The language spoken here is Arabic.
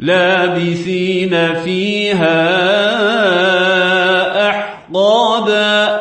لابثين فيها أحقابا